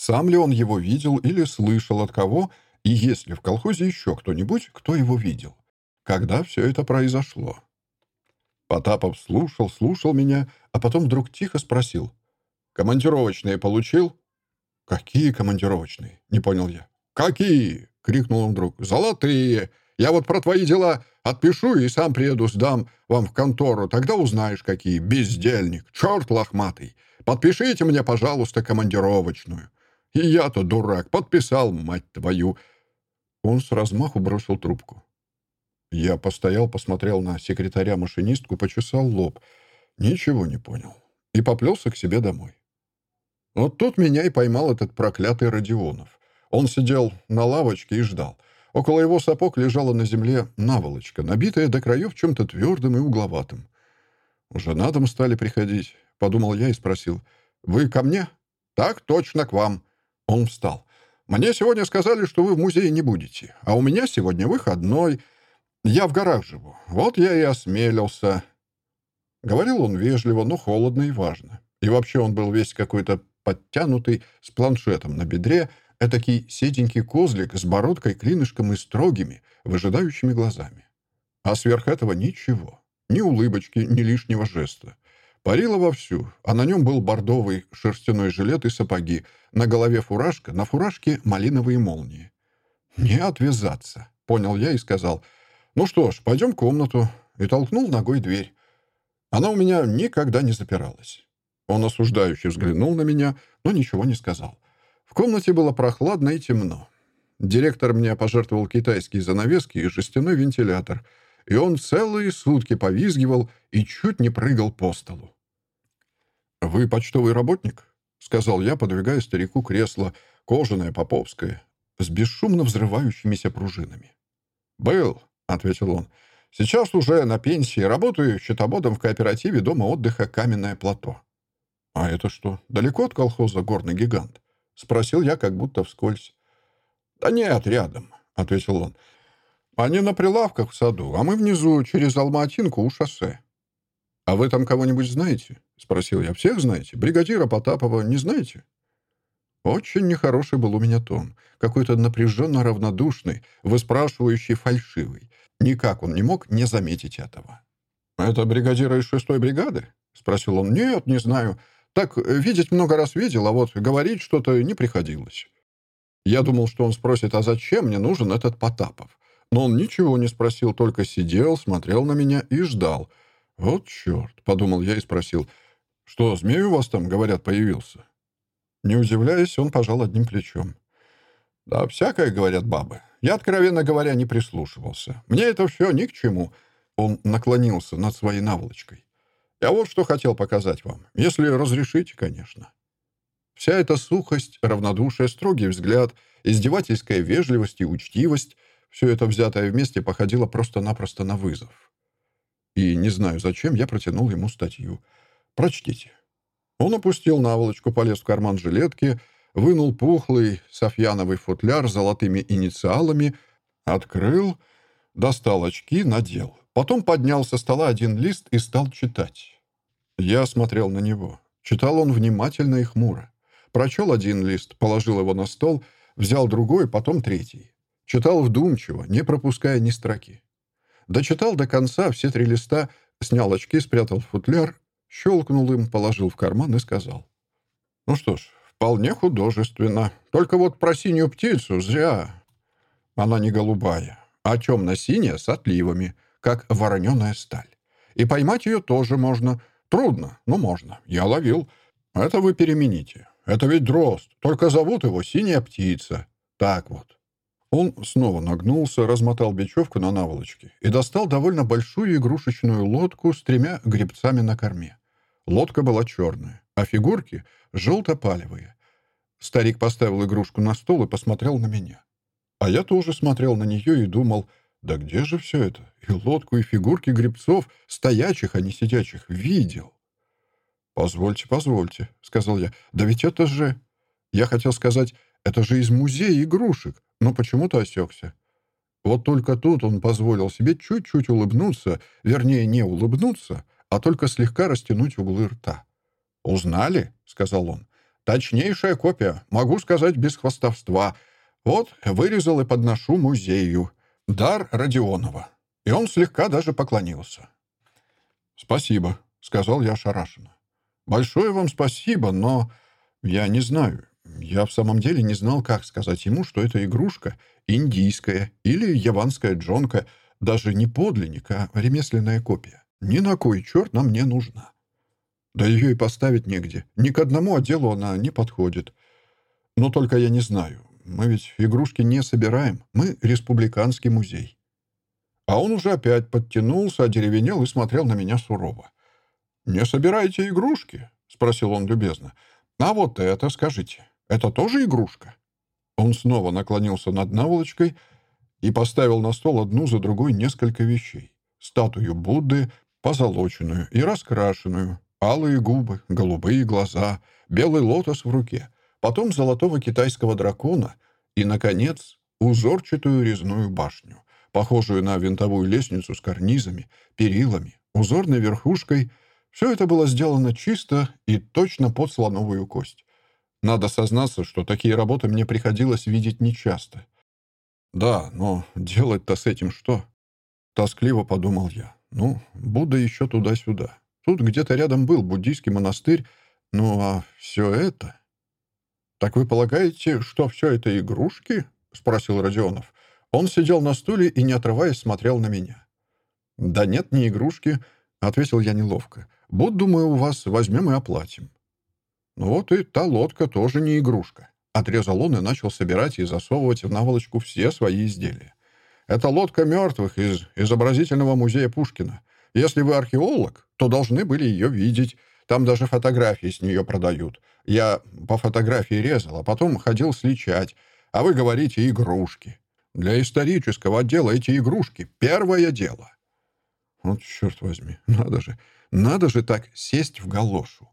Сам ли он его видел или слышал от кого, и есть ли в колхозе еще кто-нибудь, кто его видел? Когда все это произошло? Потапов слушал, слушал меня, а потом вдруг тихо спросил. «Командировочные получил?» «Какие командировочные?» — не понял я. «Какие?» — крикнул он вдруг. «Золотые! Я вот про твои дела отпишу и сам приеду, сдам вам в контору. Тогда узнаешь, какие. Бездельник! Черт лохматый! Подпишите мне, пожалуйста, командировочную!» И я-то дурак, подписал, мать твою. Он с размаху бросил трубку. Я постоял, посмотрел на секретаря-машинистку, почесал лоб. Ничего не понял. И поплелся к себе домой. Вот тут меня и поймал этот проклятый Родионов. Он сидел на лавочке и ждал. Около его сапог лежала на земле наволочка, набитая до краев чем-то твердым и угловатым. «Уже на дом стали приходить», — подумал я и спросил. «Вы ко мне?» «Так точно к вам». Он встал. «Мне сегодня сказали, что вы в музее не будете, а у меня сегодня выходной. Я в горах живу. Вот я и осмелился». Говорил он вежливо, но холодно и важно. И вообще он был весь какой-то подтянутый, с планшетом на бедре, этакий седенький козлик с бородкой, клинышком и строгими, выжидающими глазами. А сверх этого ничего. Ни улыбочки, ни лишнего жеста. Парило вовсю, а на нем был бордовый шерстяной жилет и сапоги, на голове фуражка, на фуражке малиновые молнии. «Не отвязаться», — понял я и сказал. «Ну что ж, пойдем в комнату», и толкнул ногой дверь. Она у меня никогда не запиралась. Он осуждающе взглянул на меня, но ничего не сказал. В комнате было прохладно и темно. Директор мне пожертвовал китайские занавески и жестяной вентилятор, и он целые сутки повизгивал и чуть не прыгал по столу. «Вы почтовый работник?» — сказал я, подвигая старику кресло, кожаное, поповское, с бесшумно взрывающимися пружинами. «Был», — ответил он. «Сейчас уже на пенсии, работаю счетоводом в кооперативе дома отдыха «Каменное плато». «А это что, далеко от колхоза «Горный гигант»?» — спросил я, как будто вскользь. «Да нет, рядом», — ответил он. «Они на прилавках в саду, а мы внизу, через Алматинку, у шоссе». «А вы там кого-нибудь знаете?» — спросил я. «Всех знаете? Бригадира Потапова не знаете?» Очень нехороший был у меня тон. Какой-то напряженно равнодушный, выспрашивающий фальшивый. Никак он не мог не заметить этого. «Это бригадира из шестой бригады?» — спросил он. «Нет, не знаю. Так, видеть много раз видел, а вот говорить что-то не приходилось». Я думал, что он спросит, а зачем мне нужен этот Потапов? Но он ничего не спросил, только сидел, смотрел на меня и ждал. «Вот черт!» — подумал я и спросил. «Что, змей у вас там, говорят, появился?» Не удивляясь, он пожал одним плечом. «Да всякое, — говорят бабы. Я, откровенно говоря, не прислушивался. Мне это все ни к чему». Он наклонился над своей наволочкой. «Я вот что хотел показать вам. Если разрешите, конечно». Вся эта сухость, равнодушие, строгий взгляд, издевательская вежливость и учтивость — все это взятое вместе походило просто-напросто на вызов. И, не знаю зачем, я протянул ему статью. «Прочтите». Он опустил наволочку, полез в карман жилетки, вынул пухлый софьяновый футляр с золотыми инициалами, открыл, достал очки, надел. Потом поднял со стола один лист и стал читать. Я смотрел на него. Читал он внимательно и хмуро. Прочел один лист, положил его на стол, взял другой, потом третий. Читал вдумчиво, не пропуская ни строки. Дочитал до конца все три листа, снял очки, спрятал футляр Щелкнул им, положил в карман и сказал. «Ну что ж, вполне художественно. Только вот про синюю птицу зря. Она не голубая, а темно-синяя с отливами, как вороненая сталь. И поймать ее тоже можно. Трудно, но можно. Я ловил. Это вы перемените. Это ведь дрозд, только зовут его синяя птица. Так вот. Он снова нагнулся, размотал бечевку на наволочке и достал довольно большую игрушечную лодку с тремя гребцами на корме. Лодка была черная, а фигурки — желто-палевые. Старик поставил игрушку на стол и посмотрел на меня. А я тоже смотрел на нее и думал, да где же все это? И лодку, и фигурки гребцов, стоячих, а не сидячих, видел. «Позвольте, позвольте», — сказал я. «Да ведь это же...» Я хотел сказать, это же из музея игрушек но почему-то осекся. Вот только тут он позволил себе чуть-чуть улыбнуться, вернее, не улыбнуться, а только слегка растянуть углы рта. «Узнали?» — сказал он. «Точнейшая копия, могу сказать без хвастовства. Вот, вырезал и подношу музею. Дар Родионова». И он слегка даже поклонился. «Спасибо», — сказал я ошарашенно. «Большое вам спасибо, но я не знаю, Я в самом деле не знал, как сказать ему, что это игрушка индийская или яванская джонка, даже не подлинник, а ремесленная копия. Ни на кой черт нам не нужна. Да ее и поставить негде. Ни к одному отделу она не подходит. Но только я не знаю. Мы ведь игрушки не собираем. Мы республиканский музей. А он уже опять подтянулся, одеревенел и смотрел на меня сурово. «Не собираете игрушки?» — спросил он любезно. «А вот это, скажите, это тоже игрушка?» Он снова наклонился над наволочкой и поставил на стол одну за другой несколько вещей. Статую Будды, позолоченную и раскрашенную, алые губы, голубые глаза, белый лотос в руке, потом золотого китайского дракона и, наконец, узорчатую резную башню, похожую на винтовую лестницу с карнизами, перилами, узорной верхушкой. Все это было сделано чисто и точно под слоновую кость. Надо сознаться, что такие работы мне приходилось видеть нечасто. Да, но делать-то с этим что? Тоскливо подумал я. Ну, Будда еще туда-сюда. Тут где-то рядом был буддийский монастырь. Ну, а все это... «Так вы полагаете, что все это игрушки?» — спросил Родионов. Он сидел на стуле и, не отрываясь, смотрел на меня. «Да нет, не игрушки», — ответил я неловко. «Будду мы у вас возьмем и оплатим». «Ну вот и та лодка тоже не игрушка», — отрезал он и начал собирать и засовывать в наволочку все свои изделия. «Это лодка мертвых из изобразительного музея Пушкина. Если вы археолог, то должны были ее видеть. Там даже фотографии с нее продают. Я по фотографии резал, а потом ходил сличать. А вы говорите «игрушки». Для исторического отдела эти игрушки — первое дело. Вот черт возьми, надо же, надо же так сесть в галошу.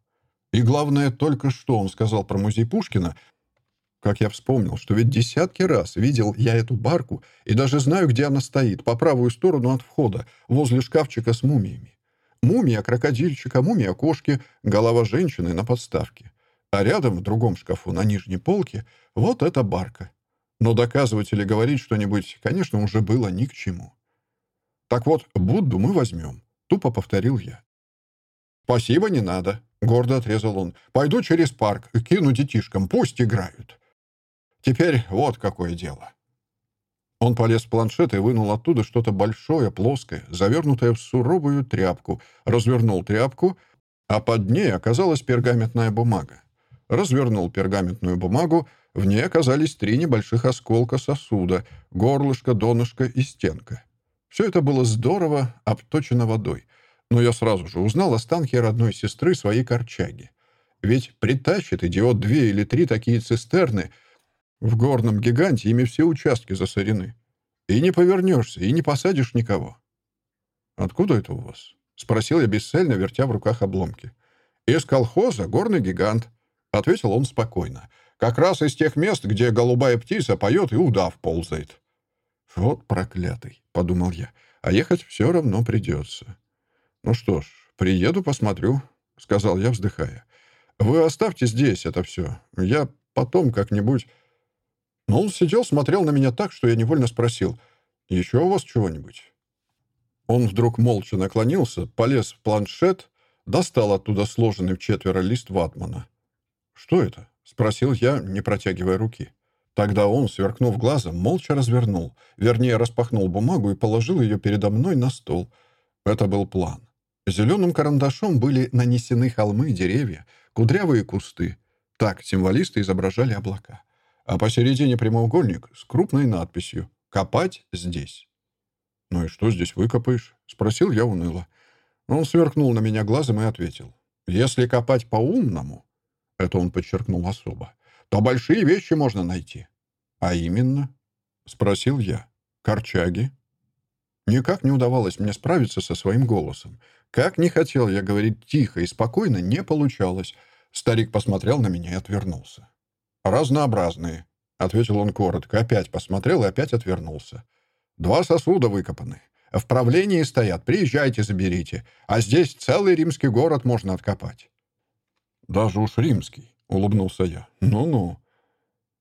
И главное, только что он сказал про музей Пушкина, как я вспомнил, что ведь десятки раз видел я эту барку и даже знаю, где она стоит, по правую сторону от входа, возле шкафчика с мумиями. Мумия крокодильчика, мумия кошки, голова женщины на подставке. А рядом, в другом шкафу, на нижней полке, вот эта барка. Но доказывать или говорить что-нибудь, конечно, уже было ни к чему. «Так вот, Будду мы возьмем», — тупо повторил я. «Спасибо, не надо», — гордо отрезал он. «Пойду через парк, кину детишкам, пусть играют». Теперь вот какое дело. Он полез в планшет и вынул оттуда что-то большое, плоское, завернутое в суровую тряпку, развернул тряпку, а под ней оказалась пергаментная бумага. Развернул пергаментную бумагу, в ней оказались три небольших осколка сосуда, горлышко, донышко и стенка. Все это было здорово обточено водой, но я сразу же узнал останки родной сестры своей корчаги. Ведь притащит идиот две или три такие цистерны — в горном гиганте ими все участки засорены. И не повернешься, и не посадишь никого. «Откуда это у вас?» — спросил я бесцельно, вертя в руках обломки. «Из колхоза «Горный гигант», — ответил он спокойно. «Как раз из тех мест, где голубая птица поет и удав ползает». «Вот проклятый», — подумал я, — «а ехать все равно придется». «Ну что ж, приеду, посмотрю», — сказал я, вздыхая. «Вы оставьте здесь это все. Я потом как-нибудь...» Но он сидел, смотрел на меня так, что я невольно спросил, «Еще у вас чего-нибудь?» Он вдруг молча наклонился, полез в планшет, достал оттуда сложенный в четверо лист ватмана. «Что это?» — спросил я, не протягивая руки. Тогда он, сверкнув глазом, молча развернул, вернее, распахнул бумагу и положил ее передо мной на стол. Это был план. Зеленым карандашом были нанесены холмы, деревья, кудрявые кусты. Так символисты изображали облака а посередине прямоугольник с крупной надписью «Копать здесь». «Ну и что здесь выкопаешь?» — спросил я уныло. Он сверкнул на меня глазом и ответил. «Если копать по-умному, — это он подчеркнул особо, — то большие вещи можно найти». «А именно?» — спросил я. «Корчаги». Никак не удавалось мне справиться со своим голосом. Как не хотел я говорить тихо и спокойно, не получалось. Старик посмотрел на меня и отвернулся. «Разнообразные», — ответил он коротко, опять посмотрел и опять отвернулся. «Два сосуда выкопаны. В правлении стоят. Приезжайте, заберите. А здесь целый римский город можно откопать». «Даже уж римский», — улыбнулся я. «Ну-ну».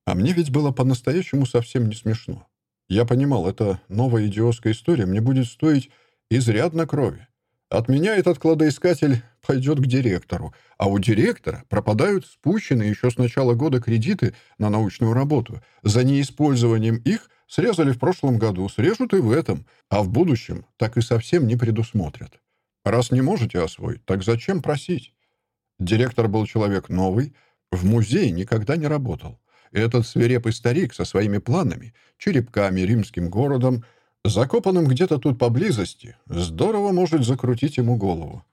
А мне ведь было по-настоящему совсем не смешно. Я понимал, эта новая идиотская история мне будет стоить изрядно крови. От меня этот кладоискатель [LAUGHS] пойдет к директору, а у директора пропадают спущенные еще с начала года кредиты на научную работу. За неиспользованием их срезали в прошлом году, срежут и в этом, а в будущем так и совсем не предусмотрят. Раз не можете освоить, так зачем просить? Директор был человек новый, в музее никогда не работал. Этот свирепый старик со своими планами, черепками, римским городом, закопанным где-то тут поблизости, здорово может закрутить ему голову.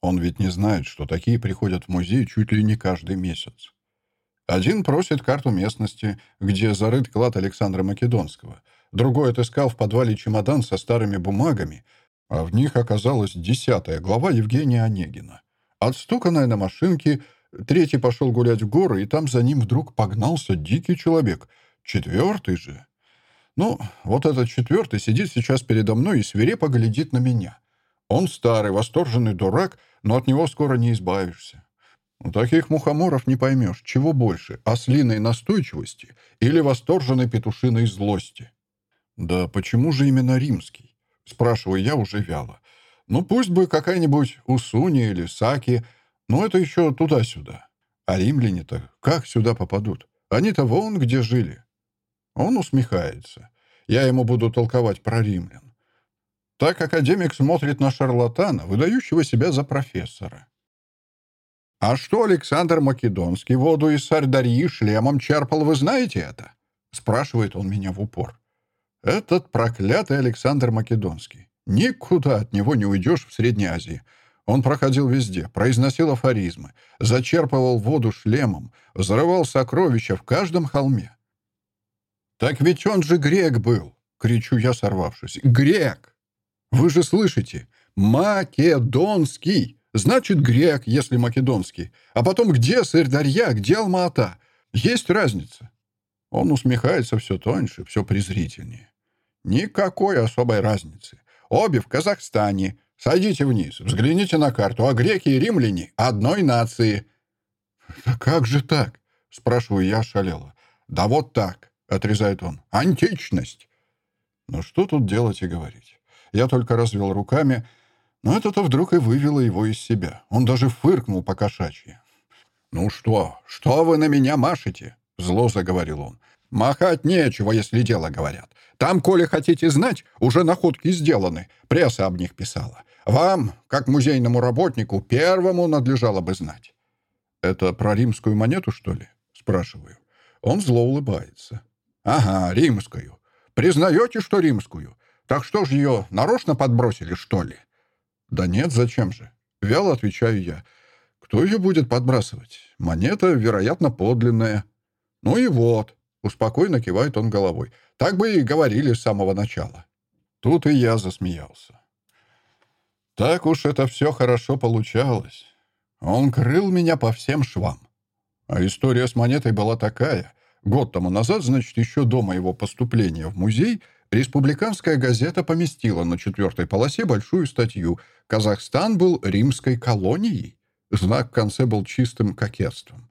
Он ведь не знает, что такие приходят в музей чуть ли не каждый месяц. Один просит карту местности, где зарыт клад Александра Македонского. Другой отыскал в подвале чемодан со старыми бумагами, а в них оказалась десятая глава Евгения Онегина. Отстуканная на машинке, третий пошел гулять в горы, и там за ним вдруг погнался дикий человек. Четвертый же. Ну, вот этот четвертый сидит сейчас передо мной и свирепо глядит на меня. Он старый, восторженный дурак, но от него скоро не избавишься. У таких мухоморов не поймешь, чего больше, ослиной настойчивости или восторженной петушиной злости. Да почему же именно римский? Спрашиваю я уже вяло. Ну, пусть бы какая-нибудь Усуни или Саки, но это еще туда-сюда. А римляне-то как сюда попадут? Они-то вон где жили. Он усмехается. Я ему буду толковать про римлян. Так академик смотрит на шарлатана, выдающего себя за профессора. «А что Александр Македонский воду из Сардарьи шлемом черпал, вы знаете это?» Спрашивает он меня в упор. Этот проклятый Александр Македонский. Никуда от него не уйдешь в Средней Азии. Он проходил везде, произносил афоризмы, зачерпывал воду шлемом, взрывал сокровища в каждом холме. «Так ведь он же грек был!» — кричу я, сорвавшись. «Грек! Вы же слышите? Македонский! Значит, грек, если македонский. А потом где Сырдарья, где Алма-Ата? Есть разница?» Он усмехается все тоньше, все презрительнее. Никакой особой разницы. Обе в Казахстане. Сойдите вниз, взгляните на карту, а греки и римляне одной нации. «Да как же так?» — спрашиваю я ошалело. «Да вот так», — отрезает он. «Античность». Ну что тут делать и говорить? Я только развел руками, но это-то вдруг и вывело его из себя. Он даже фыркнул по кошачьи. «Ну что, что вы на меня машете?» — зло заговорил он. «Махать нечего, если дело говорят. Там, коли хотите знать, уже находки сделаны. Пресса об них писала. Вам, как музейному работнику, первому надлежало бы знать». «Это про римскую монету, что ли?» — спрашиваю. Он зло улыбается. «Ага, римскую. Признаете, что римскую? Так что ж ее нарочно подбросили, что ли?» «Да нет, зачем же?» — вяло отвечаю я. «Кто ее будет подбрасывать? Монета, вероятно, подлинная». «Ну и вот», — успокойно кивает он головой. Так бы и говорили с самого начала. Тут и я засмеялся. Так уж это все хорошо получалось. Он крыл меня по всем швам. А история с монетой была такая. Год тому назад, значит, еще до моего поступления в музей, республиканская газета поместила на четвертой полосе большую статью «Казахстан был римской колонией». Знак в конце был чистым кокетством.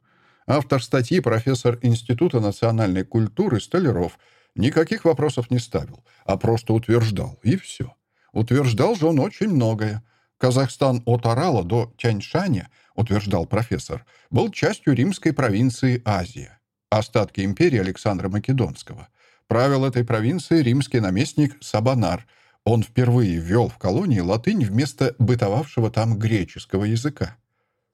Автор статьи профессор Института национальной культуры Столяров – Никаких вопросов не ставил, а просто утверждал, и все. Утверждал же он очень многое. Казахстан от Орала до Тяньшаня, утверждал профессор, был частью римской провинции Азия, остатки империи Александра Македонского. Правил этой провинции римский наместник Сабанар. Он впервые ввел в колонии латынь вместо бытовавшего там греческого языка.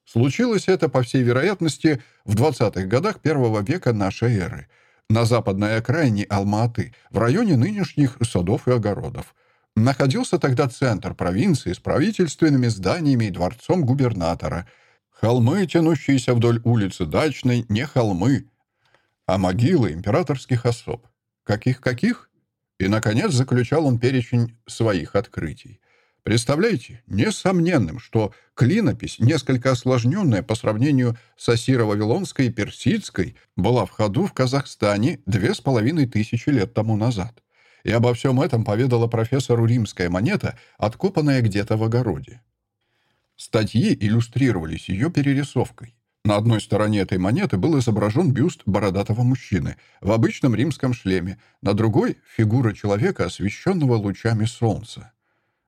Случилось это, по всей вероятности, в 20-х годах первого века нашей эры – на западной окраине Алма-Аты, в районе нынешних садов и огородов. Находился тогда центр провинции с правительственными зданиями и дворцом губернатора. Холмы, тянущиеся вдоль улицы Дачной, не холмы, а могилы императорских особ. Каких-каких? И, наконец, заключал он перечень своих открытий. Представляете, несомненным, что клинопись, несколько осложненная по сравнению с ассиро-вавилонской и персидской, была в ходу в Казахстане две с половиной тысячи лет тому назад. И обо всем этом поведала профессору римская монета, откопанная где-то в огороде. Статьи иллюстрировались ее перерисовкой. На одной стороне этой монеты был изображен бюст бородатого мужчины в обычном римском шлеме, на другой — фигура человека, освещенного лучами солнца.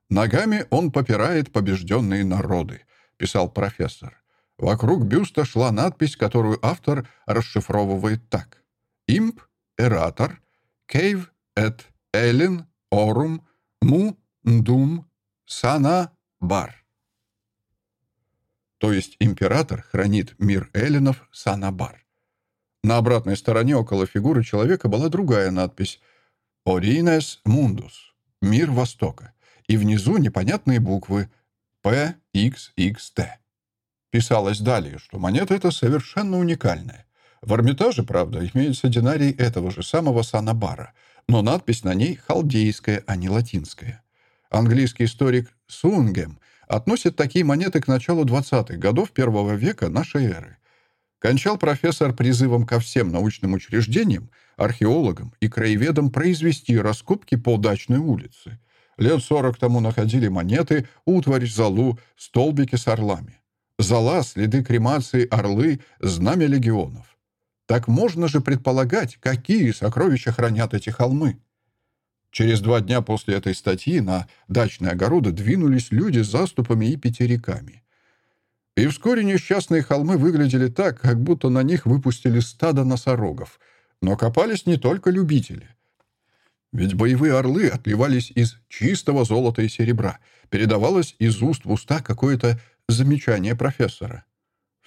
Ногами он попирает побежденные народы, писал профессор. Вокруг бюста шла надпись, которую автор расшифровывает так. «Имп эратор кейв эт эллин орум му дум сана бар». То есть император хранит мир эллинов Санабар. На обратной стороне около фигуры человека была другая надпись «Оринес Мундус» — «Мир Востока», и внизу непонятные буквы «PXXT». Писалось далее, что монета эта совершенно уникальная. В Эрмитаже, правда, имеется динарий этого же самого Санабара, но надпись на ней халдейская, а не латинская. Английский историк Сунгем относит такие монеты к началу 20-х годов первого века нашей эры. Кончал профессор призывом ко всем научным учреждениям, археологам и краеведам произвести раскопки по удачной улице. Лет сорок тому находили монеты, утварь, залу, столбики с орлами. Зала, следы кремации, орлы, знамя легионов. Так можно же предполагать, какие сокровища хранят эти холмы. Через два дня после этой статьи на дачные огороды двинулись люди с заступами и пятериками. И вскоре несчастные холмы выглядели так, как будто на них выпустили стадо носорогов. Но копались не только любители. Ведь боевые орлы отливались из чистого золота и серебра. Передавалось из уст в уста какое-то замечание профессора.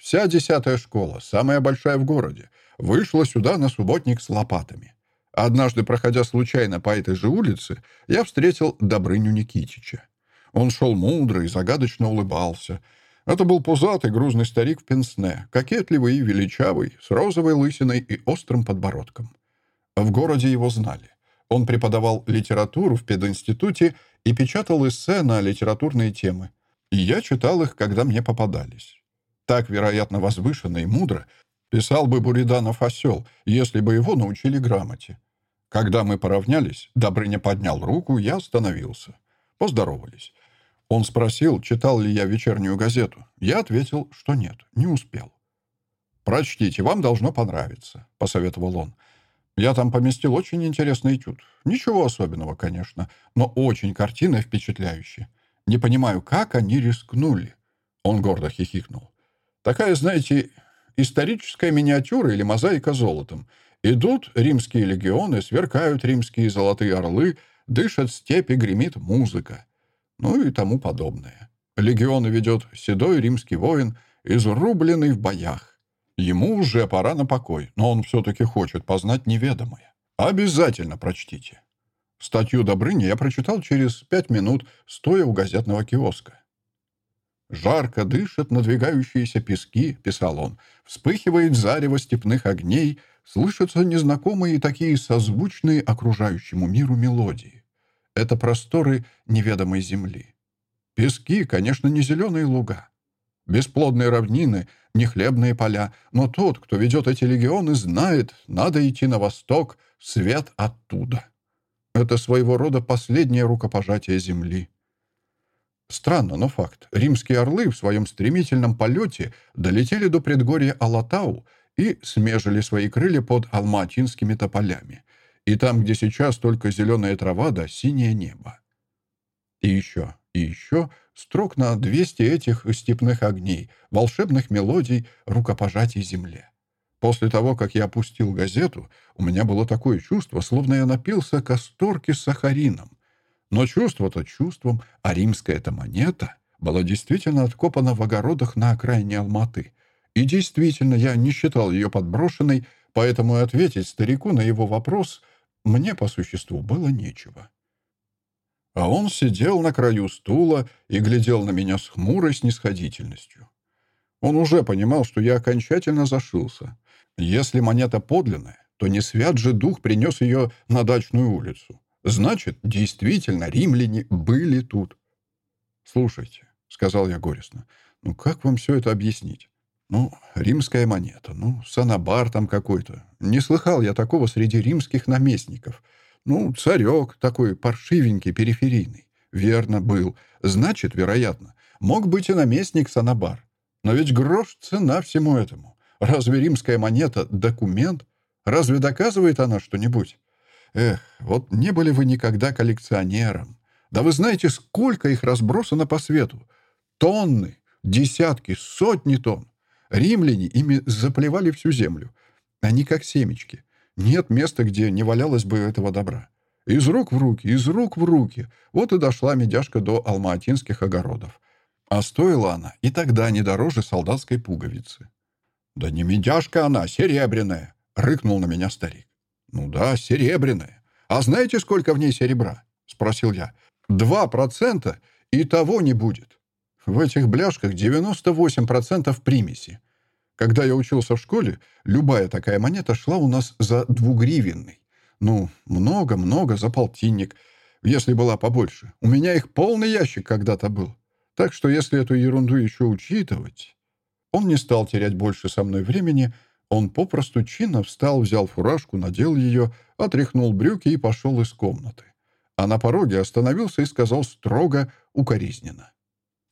Вся десятая школа, самая большая в городе, вышла сюда на субботник с лопатами. Однажды, проходя случайно по этой же улице, я встретил Добрыню Никитича. Он шел мудро и загадочно улыбался — это был пузатый, грузный старик в пенсне, кокетливый и величавый, с розовой лысиной и острым подбородком. В городе его знали. Он преподавал литературу в пединституте и печатал эссе на литературные темы. И я читал их, когда мне попадались. Так, вероятно, возвышенно и мудро писал бы Буриданов осел, если бы его научили грамоте. Когда мы поравнялись, Добрыня поднял руку, я остановился. Поздоровались. Он спросил, читал ли я вечернюю газету. Я ответил, что нет, не успел. «Прочтите, вам должно понравиться», — посоветовал он. «Я там поместил очень интересный этюд. Ничего особенного, конечно, но очень картина впечатляющая. Не понимаю, как они рискнули». Он гордо хихикнул. «Такая, знаете, историческая миниатюра или мозаика золотом. Идут римские легионы, сверкают римские золотые орлы, дышат степи, гремит музыка ну и тому подобное. Легионы ведет седой римский воин, изрубленный в боях. Ему уже пора на покой, но он все-таки хочет познать неведомое. Обязательно прочтите. Статью Добрыни я прочитал через пять минут, стоя у газетного киоска. «Жарко дышат надвигающиеся пески», — писал он, «вспыхивает зарево степных огней, слышатся незнакомые такие созвучные окружающему миру мелодии. Это просторы неведомой земли. Пески, конечно, не зеленые луга. Бесплодные равнины, не хлебные поля, но тот, кто ведет эти легионы, знает, надо идти на восток, свет оттуда. Это своего рода последнее рукопожатие земли. Странно, но факт. Римские орлы в своем стремительном полете долетели до предгорья Алатау и смежили свои крылья под алматинскими тополями и там, где сейчас только зеленая трава да синее небо. И еще, и еще строк на 200 этих степных огней, волшебных мелодий, рукопожатий земле. После того, как я опустил газету, у меня было такое чувство, словно я напился касторки с сахарином. Но чувство-то чувством, а римская эта монета была действительно откопана в огородах на окраине Алматы. И действительно, я не считал ее подброшенной, поэтому и ответить старику на его вопрос — мне, по существу, было нечего. А он сидел на краю стула и глядел на меня с хмурой снисходительностью. Он уже понимал, что я окончательно зашился. Если монета подлинная, то не свят же дух принес ее на дачную улицу. Значит, действительно, римляне были тут. «Слушайте», — сказал я горестно, — «ну как вам все это объяснить? Ну, римская монета, ну, санабар там какой-то. Не слыхал я такого среди римских наместников. Ну, царек такой паршивенький, периферийный. Верно, был. Значит, вероятно, мог быть и наместник санабар. Но ведь грош цена всему этому. Разве римская монета — документ? Разве доказывает она что-нибудь? Эх, вот не были вы никогда коллекционером. Да вы знаете, сколько их разбросано по свету? Тонны, десятки, сотни тонн. Римляне ими заплевали всю землю. Они как семечки. Нет места, где не валялось бы этого добра. Из рук в руки, из рук в руки. Вот и дошла медяшка до алматинских огородов. А стоила она и тогда не дороже солдатской пуговицы. «Да не медяшка она, серебряная!» — рыкнул на меня старик. «Ну да, серебряная. А знаете, сколько в ней серебра?» — спросил я. «Два процента и того не будет. В этих бляшках 98% примеси. Когда я учился в школе, любая такая монета шла у нас за двугривенный. Ну, много-много за полтинник, если была побольше. У меня их полный ящик когда-то был. Так что если эту ерунду еще учитывать... Он не стал терять больше со мной времени. Он попросту чинно встал, взял фуражку, надел ее, отряхнул брюки и пошел из комнаты. А на пороге остановился и сказал строго, укоризненно.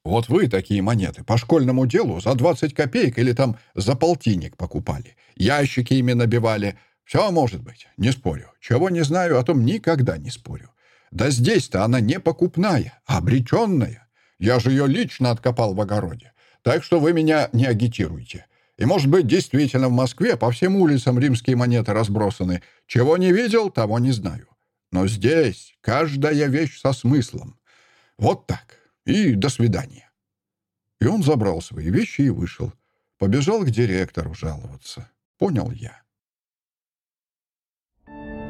«Вот вы такие монеты по школьному делу за 20 копеек или там за полтинник покупали. Ящики ими набивали. Все может быть, не спорю. Чего не знаю, о том никогда не спорю. Да здесь-то она не покупная, а обреченная. Я же ее лично откопал в огороде. Так что вы меня не агитируйте. И, может быть, действительно в Москве по всем улицам римские монеты разбросаны. Чего не видел, того не знаю. Но здесь каждая вещь со смыслом. Вот так. И до свидания. И он забрал свои вещи и вышел. Побежал к директору жаловаться. Понял я. Thank you.